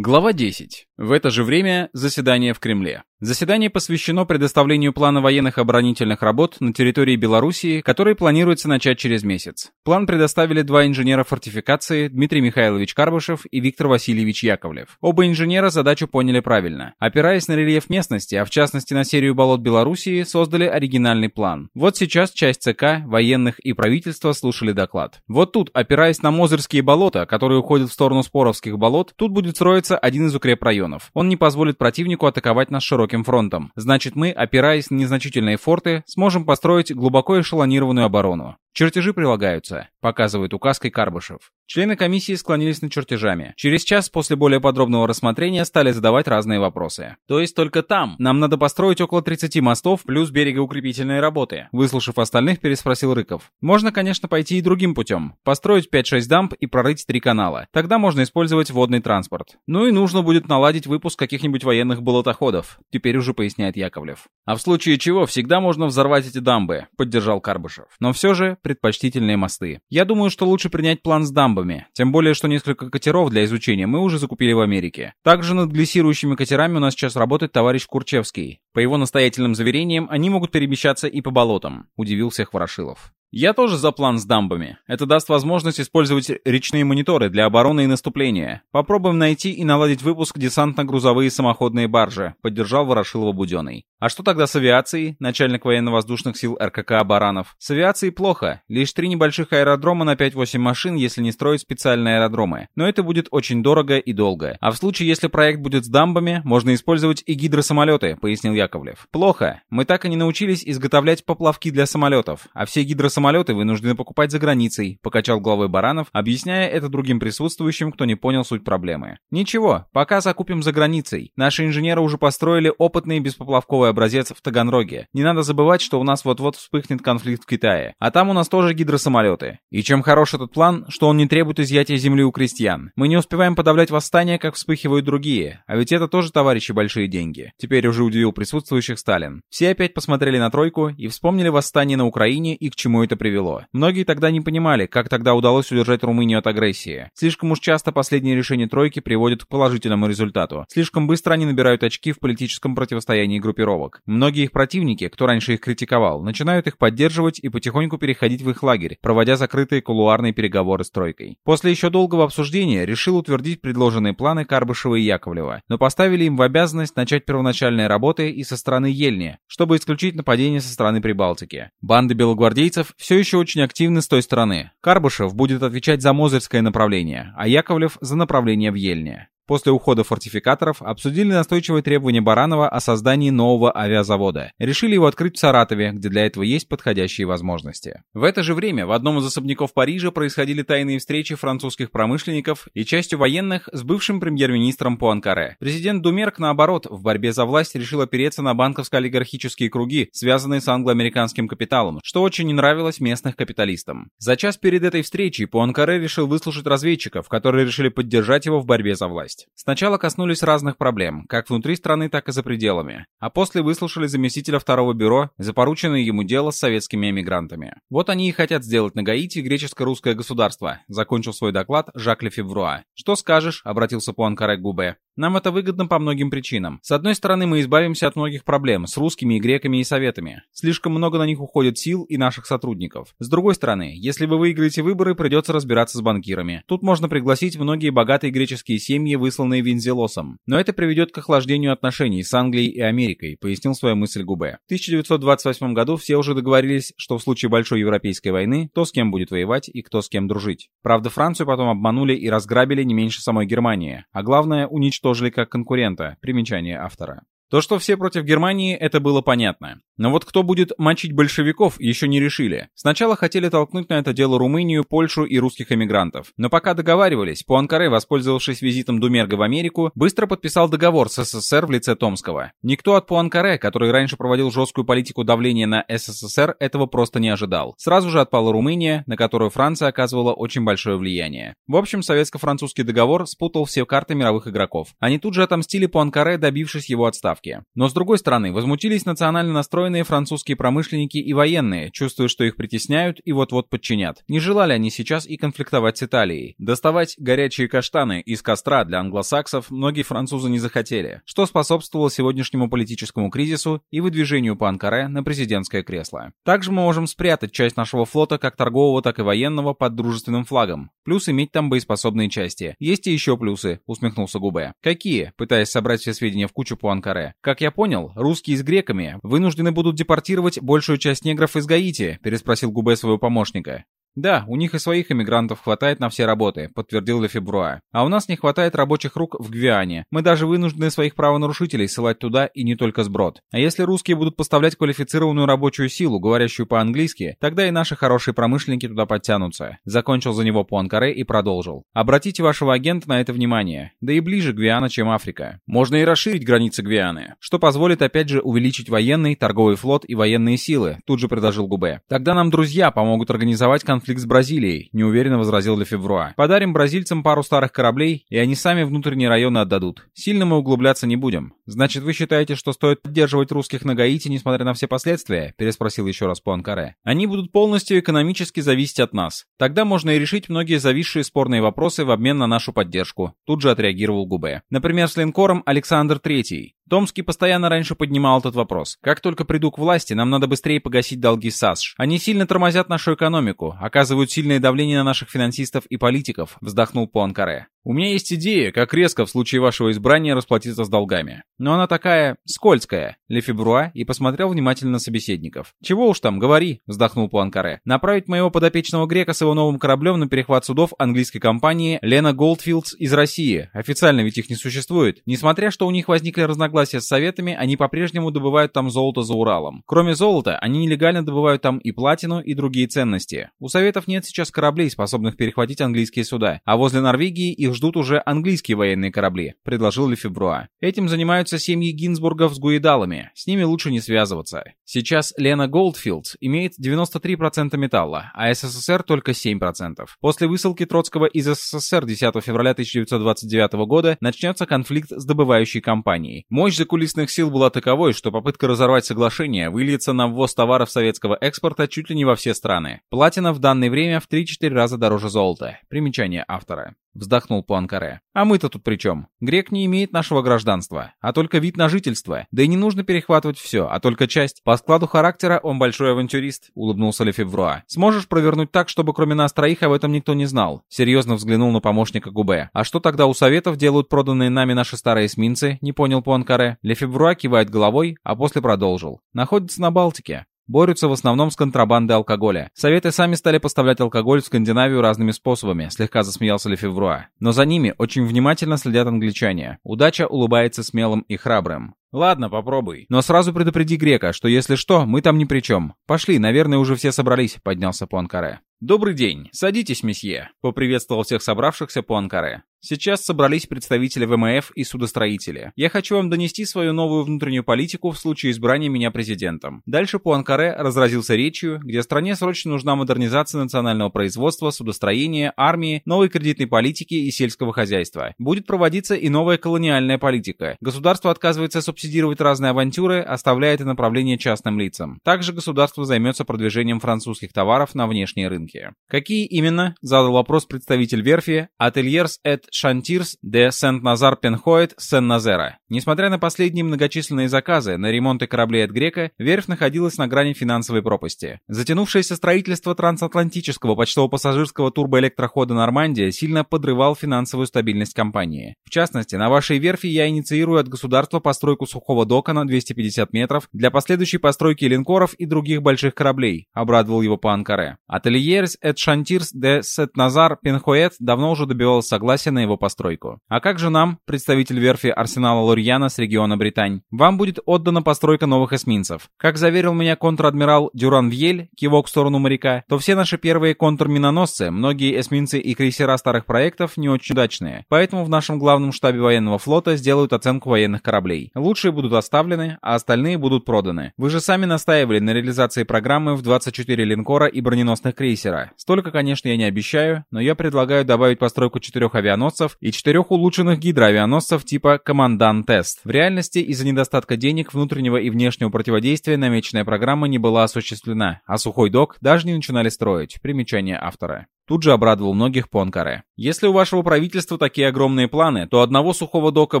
Глава 10. В это же время заседание в Кремле. Заседание посвящено предоставлению плана военных оборонительных работ на территории Белоруссии, который планируется начать через месяц. План предоставили два инженера фортификации Дмитрий Михайлович Карбышев и Виктор Васильевич Яковлев. Оба инженера задачу поняли правильно. Опираясь на рельеф местности, а в частности на серию болот Белоруссии, создали оригинальный план. Вот сейчас часть ЦК, военных и правительства слушали доклад. Вот тут, опираясь на Мозырские болота, которые уходят в сторону Споровских болот, тут будет строиться один из укрепрайонов. Он не позволит противнику атаковать нас широким фронтом. Значит, мы, опираясь на незначительные форты, сможем построить глубоко эшелонированную оборону. Чертежи прилагаются, показывает указкой Карбышев. Члены комиссии склонились над чертежами. Через час после более подробного рассмотрения стали задавать разные вопросы. То есть только там нам надо построить около 30 мостов плюс берегоукрепительные работы. Выслушав остальных, переспросил Рыков. Можно, конечно, пойти и другим путем. Построить 5-6 дамб и прорыть 3 канала. Тогда можно использовать водный транспорт. Ну и нужно будет наладить выпуск каких-нибудь военных болотоходов. Теперь уже поясняет Яковлев. А в случае чего всегда можно взорвать эти дамбы, поддержал Карбышев. Но все же предпочтительные мосты. Я думаю, что лучше принять план с дамбами, тем более, что несколько катеров для изучения мы уже закупили в Америке. Также над глиссирующими катерами у нас сейчас работает товарищ Курчевский. По его настоятельным заверениям, они могут перемещаться и по болотам, удивил всех Ворошилов. Я тоже за план с дамбами. Это даст возможность использовать речные мониторы для обороны и наступления. Попробуем найти и наладить выпуск десантно-грузовые самоходные баржи, поддержал Ворошилова Буденный. А что тогда с авиацией? Начальник военно-воздушных сил РКК Баранов. С авиацией плохо. Лишь три небольших аэродрома на 5-8 машин, если не строить специальные аэродромы. Но это будет очень дорого и долго. А в случае, если проект будет с дамбами, можно использовать и гидросамолеты, пояснил Яковлев. Плохо. Мы так и не научились изготовлять поплавки для самолетов. А все гидросамолеты вынуждены покупать за границей, покачал головой Баранов, объясняя это другим присутствующим, кто не понял суть проблемы. Ничего, пока закупим за границей. Наши инженеры уже построили опытные беспоплавковые новый образец в Таганроге. Не надо забывать, что у нас вот-вот вспыхнет конфликт в Китае. А там у нас тоже гидросамолеты. И чем хорош этот план, что он не требует изъятия земли у крестьян. Мы не успеваем подавлять восстания, как вспыхивают другие. А ведь это тоже, товарищи, большие деньги. Теперь уже удивил присутствующих Сталин. Все опять посмотрели на тройку и вспомнили восстание на Украине и к чему это привело. Многие тогда не понимали, как тогда удалось удержать Румынию от агрессии. Слишком уж часто последние решения тройки приводят к положительному результату. Слишком быстро они набирают очки в политическом противостоянии группировок. Многие их противники, кто раньше их критиковал, начинают их поддерживать и потихоньку переходить в их лагерь, проводя закрытые кулуарные переговоры с тройкой. После еще долгого обсуждения решил утвердить предложенные планы Карбышева и Яковлева, но поставили им в обязанность начать первоначальные работы и со стороны Ельни, чтобы исключить нападение со стороны Прибалтики. Банды белогвардейцев все еще очень активны с той стороны. Карбышев будет отвечать за Мозырское направление, а Яковлев за направление в Ельне. После ухода фортификаторов обсудили настойчивые требования Баранова о создании нового авиазавода. Решили его открыть в Саратове, где для этого есть подходящие возможности. В это же время в одном из особняков Парижа происходили тайные встречи французских промышленников и частью военных с бывшим премьер-министром Пуанкаре. Президент Думерк, наоборот, в борьбе за власть решил опереться на банковско-олигархические круги, связанные с англо-американским капиталом, что очень не нравилось местных капиталистам. За час перед этой встречей Пуанкаре решил выслушать разведчиков, которые решили поддержать его в борьбе за власть власть. Сначала коснулись разных проблем, как внутри страны, так и за пределами, а после выслушали заместителя второго бюро за порученное ему дело с советскими эмигрантами. Вот они и хотят сделать на Гаити греческо-русское государство, закончил свой доклад Жак Лефевруа. «Что скажешь?» — обратился Пуанкаре к Губе. Нам это выгодно по многим причинам. С одной стороны, мы избавимся от многих проблем с русскими и греками и советами. Слишком много на них уходит сил и наших сотрудников. С другой стороны, если вы выиграете выборы, придется разбираться с банкирами. Тут можно пригласить многие богатые греческие семьи, высланные Вензелосом. Но это приведет к охлаждению отношений с Англией и Америкой, пояснил свою мысль Губе. В 1928 году все уже договорились, что в случае большой европейской войны, то с кем будет воевать и кто с кем дружить. Правда, Францию потом обманули и разграбили не меньше самой Германии. А главное, уничтожили как конкурента. Примечание автора. То, что все против Германии, это было понятно. Но вот кто будет мочить большевиков, еще не решили. Сначала хотели толкнуть на это дело Румынию, Польшу и русских эмигрантов. Но пока договаривались, Пуанкаре, воспользовавшись визитом Думерга в Америку, быстро подписал договор с СССР в лице Томского. Никто от Пуанкаре, который раньше проводил жесткую политику давления на СССР, этого просто не ожидал. Сразу же отпала Румыния, на которую Франция оказывала очень большое влияние. В общем, советско-французский договор спутал все карты мировых игроков. Они тут же отомстили Пуанкаре, добившись его отставки ставки. Но с другой стороны, возмутились национально настроенные французские промышленники и военные, чувствуя, что их притесняют и вот-вот подчинят. Не желали они сейчас и конфликтовать с Италией. Доставать горячие каштаны из костра для англосаксов многие французы не захотели, что способствовало сегодняшнему политическому кризису и выдвижению по на президентское кресло. Также мы можем спрятать часть нашего флота как торгового, так и военного под дружественным флагом. Плюс иметь там боеспособные части. Есть и еще плюсы, усмехнулся Губе. Какие? Пытаясь собрать все сведения в кучу по Анкаре. Как я понял, русские с греками вынуждены будут депортировать большую часть негров из Гаити, переспросил Губе своего помощника. «Да, у них и своих иммигрантов хватает на все работы», — подтвердил Лефебруа. «А у нас не хватает рабочих рук в Гвиане. Мы даже вынуждены своих правонарушителей ссылать туда и не только сброд. А если русские будут поставлять квалифицированную рабочую силу, говорящую по-английски, тогда и наши хорошие промышленники туда подтянутся». Закончил за него Пуанкаре и продолжил. «Обратите вашего агента на это внимание. Да и ближе Гвиана, чем Африка. Можно и расширить границы Гвианы, что позволит опять же увеличить военный, торговый флот и военные силы», тут же предложил Губе. «Тогда нам друзья помогут организовать конфликт конфликт с Бразилией», — неуверенно возразил Лефевруа. «Подарим бразильцам пару старых кораблей, и они сами внутренние районы отдадут. Сильно мы углубляться не будем. Значит, вы считаете, что стоит поддерживать русских на Гаити, несмотря на все последствия?» — переспросил еще раз Пуанкаре. «Они будут полностью экономически зависеть от нас. Тогда можно и решить многие зависшие спорные вопросы в обмен на нашу поддержку», — тут же отреагировал Губе. Например, с линкором Александр III. Томский постоянно раньше поднимал этот вопрос. Как только приду к власти, нам надо быстрее погасить долги САСШ. Они сильно тормозят нашу экономику, оказывают сильное давление на наших финансистов и политиков, вздохнул Пуанкаре. У меня есть идея, как резко в случае вашего избрания расплатиться с долгами. Но она такая скользкая. Лефебруа и посмотрел внимательно на собеседников. Чего уж там, говори, вздохнул Пуанкаре. Направить моего подопечного грека с его новым кораблем на перехват судов английской компании Лена Голдфилдс из России. Официально ведь их не существует. Несмотря что у них возникли разногласия с советами, они по-прежнему добывают там золото за Уралом. Кроме золота, они нелегально добывают там и платину, и другие ценности. У советов нет сейчас кораблей, способных перехватить английские суда, а возле Норвегии их ждут уже английские военные корабли», — предложил Лефебруа. «Этим занимаются семьи Гинзбургов с гуидалами. С ними лучше не связываться. Сейчас Лена Голдфилд имеет 93% металла, а СССР только 7%. После высылки Троцкого из СССР 10 февраля 1929 года начнется конфликт с добывающей компанией. Мощь закулисных сил была таковой, что попытка разорвать соглашение выльется на ввоз товаров советского экспорта чуть ли не во все страны. Платина в данное время в 3-4 раза дороже золота. Примечание автора. Вздохнул Пуанкаре. «А мы-то тут при чем? Грек не имеет нашего гражданства, а только вид на жительство. Да и не нужно перехватывать все, а только часть. По складу характера он большой авантюрист», — улыбнулся Лефевруа. «Сможешь провернуть так, чтобы кроме нас троих об этом никто не знал?» Серьезно взглянул на помощника Губе. «А что тогда у Советов делают проданные нами наши старые эсминцы?» — не понял Пуанкаре. Лефевруа кивает головой, а после продолжил. «Находится на Балтике борются в основном с контрабандой алкоголя. Советы сами стали поставлять алкоголь в Скандинавию разными способами, слегка засмеялся Лефевруа. Но за ними очень внимательно следят англичане. Удача улыбается смелым и храбрым. «Ладно, попробуй. Но сразу предупреди Грека, что если что, мы там ни при чем. Пошли, наверное, уже все собрались», — поднялся Пуанкаре. «Добрый день. Садитесь, месье», — поприветствовал всех собравшихся Пуанкаре. Сейчас собрались представители ВМФ и судостроители. Я хочу вам донести свою новую внутреннюю политику в случае избрания меня президентом. Дальше Пуанкаре разразился речью, где стране срочно нужна модернизация национального производства, судостроения, армии, новой кредитной политики и сельского хозяйства. Будет проводиться и новая колониальная политика. Государство отказывается субсидировать разные авантюры, оставляя это направление частным лицам. Также государство займется продвижением французских товаров на внешние рынки. Какие именно? Задал вопрос представитель верфи Ательерс et Шантирс де Сент-Назар-Пенхоет Сен-Назера. Несмотря на последние многочисленные заказы на ремонты кораблей от Грека, верфь находилась на грани финансовой пропасти. Затянувшееся строительство трансатлантического почтово-пассажирского турбоэлектрохода «Нормандия» сильно подрывал финансовую стабильность компании. В частности, на вашей верфи я инициирую от государства постройку сухого дока на 250 метров для последующей постройки линкоров и других больших кораблей, обрадовал его по Анкаре. Ательерс et Шантирс де Сет-Назар-Пенхоет давно уже добивался согласия на его постройку. А как же нам, представитель верфи арсенала Лурьяна с региона Британь? Вам будет отдана постройка новых эсминцев. Как заверил меня контр-адмирал Дюран Вьель, кивок в сторону моряка, то все наши первые контрминоносцы, многие эсминцы и крейсера старых проектов не очень удачные. Поэтому в нашем главном штабе военного флота сделают оценку военных кораблей. Лучшие будут оставлены, а остальные будут проданы. Вы же сами настаивали на реализации программы в 24 линкора и броненосных крейсера. Столько, конечно, я не обещаю, но я предлагаю добавить постройку четырех авианосцев и четырех улучшенных гидроавианосцев типа «Командант план-тест. В реальности, из-за недостатка денег, внутреннего и внешнего противодействия намеченная программа не была осуществлена, а сухой док даже не начинали строить. Примечание автора. Тут же обрадовал многих Понкаре. Если у вашего правительства такие огромные планы, то одного сухого дока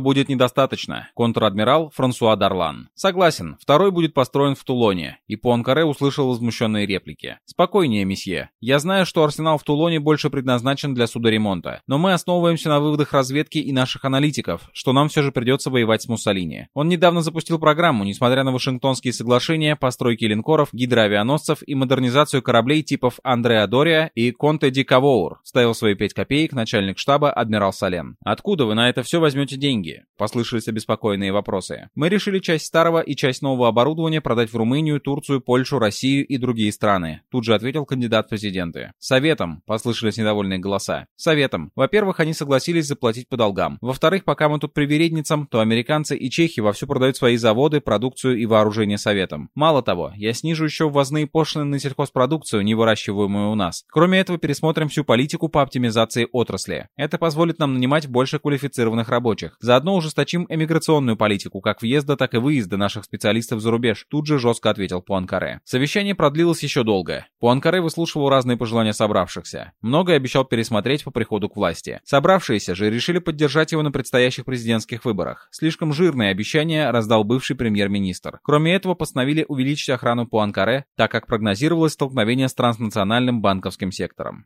будет недостаточно. Контр-адмирал Франсуа Дарлан. Согласен, второй будет построен в Тулоне. И Понкаре услышал возмущенные реплики. Спокойнее, месье. Я знаю, что арсенал в Тулоне больше предназначен для судоремонта. Но мы основываемся на выводах разведки и наших аналитиков, что нам все же придется воевать с Муссолини. Он недавно запустил программу, несмотря на Вашингтонские соглашения, постройки линкоров, гидроавианосцев и модернизацию кораблей типов Андреа Дория и Конте Ди ставил свои пять копеек начальник штаба адмирал Сален. «Откуда вы на это все возьмете деньги?» Послышались обеспокоенные вопросы. «Мы решили часть старого и часть нового оборудования продать в Румынию, Турцию, Польшу, Россию и другие страны», тут же ответил кандидат в президенты. «Советом», послышались недовольные голоса. «Советом. Во-первых, они согласились заплатить по долгам. Во-вторых, пока мы тут привередницам, то американцы и чехи вовсю продают свои заводы, продукцию и вооружение Советом. Мало того, я снижу еще ввозные пошлины на сельхозпродукцию, не выращиваемую у нас. Кроме этого, пересмотрим пересмотрим всю политику по оптимизации отрасли. Это позволит нам нанимать больше квалифицированных рабочих. Заодно ужесточим эмиграционную политику, как въезда, так и выезда наших специалистов за рубеж, тут же жестко ответил Пуанкаре. Совещание продлилось еще долго. Пуанкаре выслушивал разные пожелания собравшихся. Многое обещал пересмотреть по приходу к власти. Собравшиеся же решили поддержать его на предстоящих президентских выборах. Слишком жирные обещания раздал бывший премьер-министр. Кроме этого, постановили увеличить охрану Пуанкаре, так как прогнозировалось столкновение с транснациональным банковским сектором.